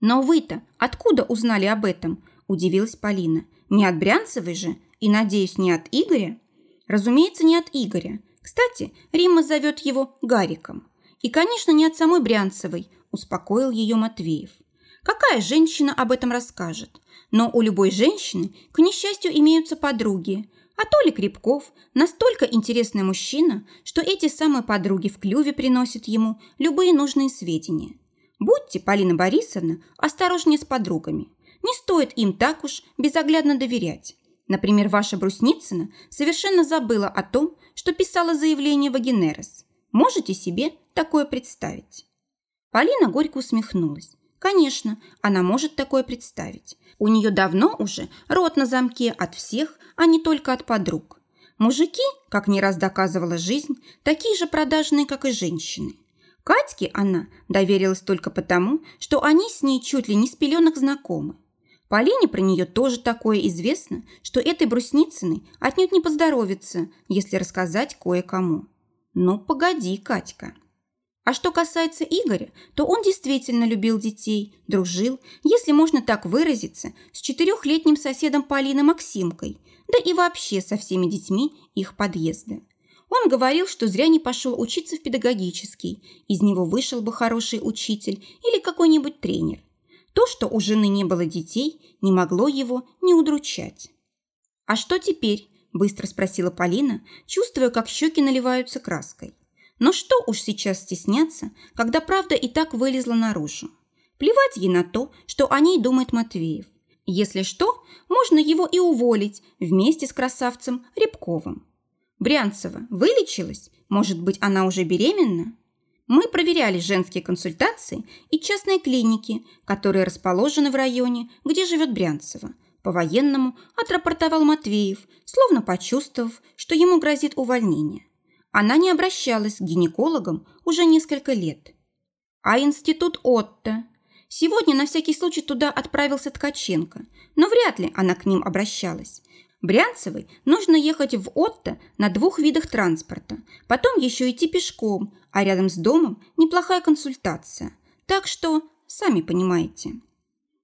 «Но вы-то откуда узнали об этом?» – удивилась Полина. «Не от Брянцевой же? И, надеюсь, не от Игоря?» «Разумеется, не от Игоря. Кстати, Римма зовет его Гариком. И, конечно, не от самой Брянцевой», – успокоил ее Матвеев. Какая женщина об этом расскажет? Но у любой женщины, к несчастью, имеются подруги. А Толик Рябков настолько интересный мужчина, что эти самые подруги в клюве приносят ему любые нужные сведения. Будьте, Полина Борисовна, осторожнее с подругами. Не стоит им так уж безоглядно доверять. Например, ваша Брусницына совершенно забыла о том, что писала заявление в Агенерос. Можете себе такое представить? Полина горько усмехнулась. Конечно, она может такое представить. У нее давно уже рот на замке от всех, а не только от подруг. Мужики, как не раз доказывала жизнь, такие же продажные, как и женщины. Катьке она доверилась только потому, что они с ней чуть ли не с пеленок знакомы. Полине про нее тоже такое известно, что этой Брусницыной отнюдь не поздоровится, если рассказать кое-кому. Ну, погоди, Катька. А что касается Игоря, то он действительно любил детей, дружил, если можно так выразиться, с четырехлетним соседом Полины Максимкой, да и вообще со всеми детьми их подъезда. Он говорил, что зря не пошел учиться в педагогический, из него вышел бы хороший учитель или какой-нибудь тренер. То, что у жены не было детей, не могло его не удручать. «А что теперь?» – быстро спросила Полина, чувствуя, как щеки наливаются краской. Но что уж сейчас стесняться, когда правда и так вылезла наружу. Плевать ей на то, что о ней думает Матвеев. Если что, можно его и уволить вместе с красавцем Рябковым. Брянцева вылечилась? Может быть, она уже беременна? Мы проверяли женские консультации и частные клиники, которые расположены в районе, где живет Брянцева. По-военному отрапортовал Матвеев, словно почувствовав, что ему грозит увольнение. Она не обращалась к гинекологам уже несколько лет. А институт Отто? Сегодня на всякий случай туда отправился Ткаченко, но вряд ли она к ним обращалась. Брянцевой нужно ехать в Отто на двух видах транспорта, потом еще идти пешком, а рядом с домом неплохая консультация. Так что, сами понимаете.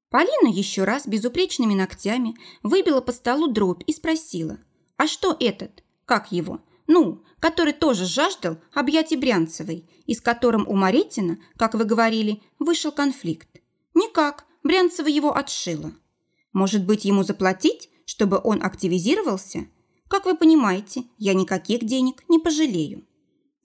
Полина еще раз безупречными ногтями выбила по столу дробь и спросила, «А что этот? Как его? Ну, который тоже жаждал объятий Брянцевой, и с которым у Маретина, как вы говорили, вышел конфликт. Никак, Брянцева его отшила. Может быть, ему заплатить, чтобы он активизировался? Как вы понимаете, я никаких денег не пожалею.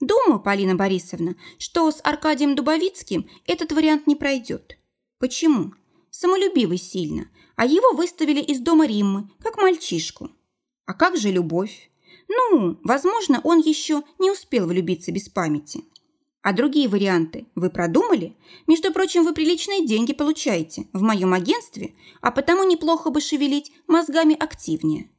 Думаю, Полина Борисовна, что с Аркадием Дубовицким этот вариант не пройдет. Почему? Самолюбивый сильно, а его выставили из дома Риммы, как мальчишку. А как же любовь? Ну, возможно, он еще не успел влюбиться без памяти. А другие варианты вы продумали? Между прочим, вы приличные деньги получаете в моем агентстве, а потому неплохо бы шевелить мозгами активнее.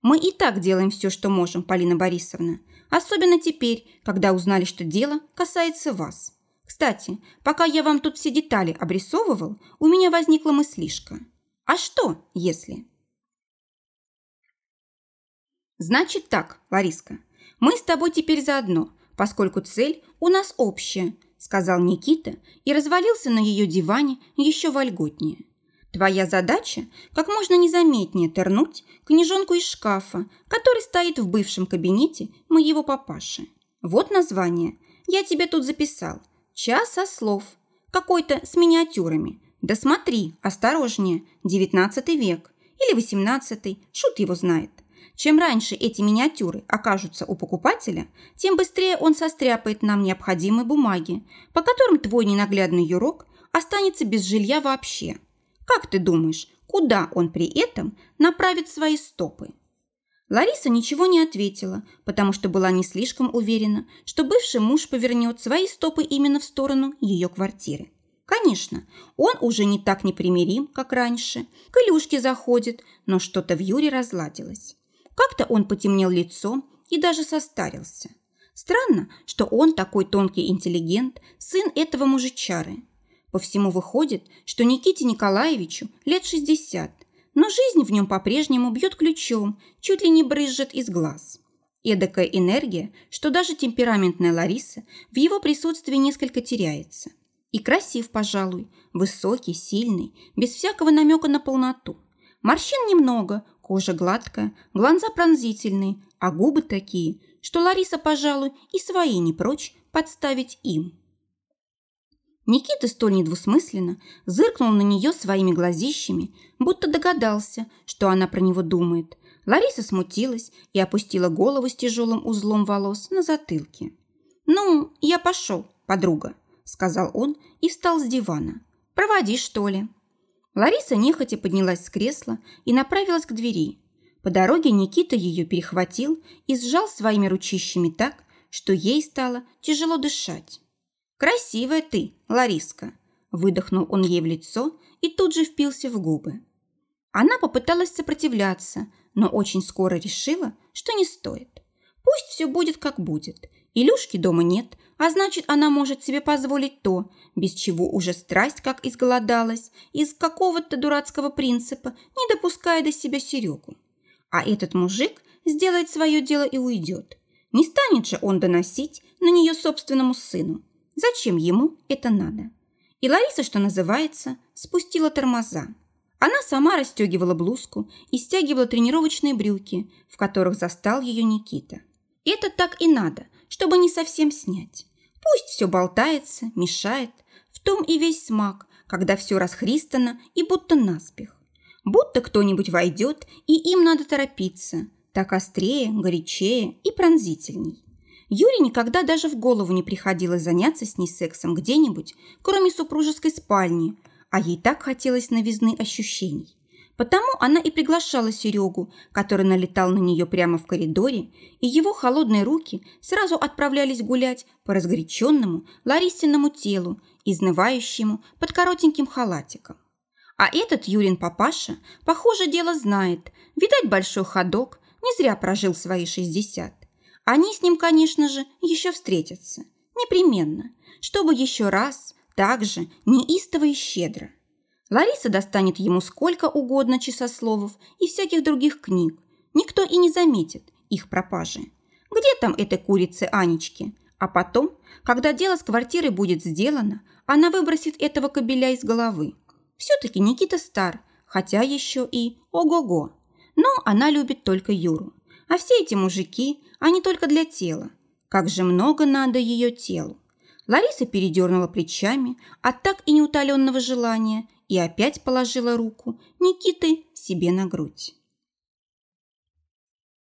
Мы и так делаем все, что можем, Полина Борисовна. Особенно теперь, когда узнали, что дело касается вас. Кстати, пока я вам тут все детали обрисовывал, у меня возникла мыслишка. А что, если... Значит так, Лариска, мы с тобой теперь заодно, поскольку цель у нас общая, сказал Никита и развалился на ее диване еще вольготнее. Твоя задача – как можно незаметнее тернуть книжонку из шкафа, который стоит в бывшем кабинете моего папаши. Вот название. Я тебе тут записал. Час слов. Какой-то с миниатюрами. Да смотри, осторожнее. Девятнадцатый век. Или восемнадцатый. Шут его знает. Чем раньше эти миниатюры окажутся у покупателя, тем быстрее он состряпает нам необходимые бумаги, по которым твой ненаглядный юрок останется без жилья вообще – как ты думаешь, куда он при этом направит свои стопы? Лариса ничего не ответила, потому что была не слишком уверена, что бывший муж повернет свои стопы именно в сторону ее квартиры. Конечно, он уже не так непримирим, как раньше. К Илюшке заходит, но что-то в Юре разладилось. Как-то он потемнел лицом и даже состарился. Странно, что он такой тонкий интеллигент, сын этого мужичары. По всему выходит, что Никите Николаевичу лет 60, но жизнь в нем по-прежнему бьет ключом, чуть ли не брызжет из глаз. Эдакая энергия, что даже темпераментная Лариса в его присутствии несколько теряется. И красив, пожалуй, высокий, сильный, без всякого намека на полноту. Морщин немного, кожа гладкая, глаза пронзительные, а губы такие, что Лариса, пожалуй, и свои не прочь подставить им. Никита столь недвусмысленно зыркнул на нее своими глазищами, будто догадался, что она про него думает. Лариса смутилась и опустила голову с тяжелым узлом волос на затылке. «Ну, я пошел, подруга», – сказал он и встал с дивана. «Проводи, что ли?» Лариса нехотя поднялась с кресла и направилась к двери. По дороге Никита ее перехватил и сжал своими ручищами так, что ей стало тяжело дышать. «Красивая ты, Лариска!» Выдохнул он ей в лицо и тут же впился в губы. Она попыталась сопротивляться, но очень скоро решила, что не стоит. Пусть все будет, как будет. Илюшки дома нет, а значит, она может себе позволить то, без чего уже страсть как изголодалась, из какого-то дурацкого принципа, не допуская до себя Серегу. А этот мужик сделает свое дело и уйдет. Не станет же он доносить на нее собственному сыну. Зачем ему это надо? И Лариса, что называется, спустила тормоза. Она сама расстегивала блузку и стягивала тренировочные брюки, в которых застал ее Никита. Это так и надо, чтобы не совсем снять. Пусть все болтается, мешает. В том и весь смак, когда все расхристано и будто наспех. Будто кто-нибудь войдет, и им надо торопиться. Так острее, горячее и пронзительней. Юре никогда даже в голову не приходилось заняться с ней сексом где-нибудь, кроме супружеской спальни, а ей так хотелось новизны ощущений. Потому она и приглашала Серегу, который налетал на нее прямо в коридоре, и его холодные руки сразу отправлялись гулять по разгоряченному Ларисиному телу, изнывающему под коротеньким халатиком. А этот Юрин папаша, похоже, дело знает. Видать, большой ходок, не зря прожил свои 60. Они с ним, конечно же, еще встретятся. Непременно. Чтобы еще раз, так же, неистово и щедро. Лариса достанет ему сколько угодно часословов и всяких других книг. Никто и не заметит их пропажи. Где там этой курицы Анечки? А потом, когда дело с квартирой будет сделано, она выбросит этого кобеля из головы. Все-таки Никита стар, хотя еще и ого-го. Но она любит только Юру. А все эти мужики, они только для тела. Как же много надо ее телу. Лариса передернула плечами от так и неутоленного желания и опять положила руку Никиты себе на грудь.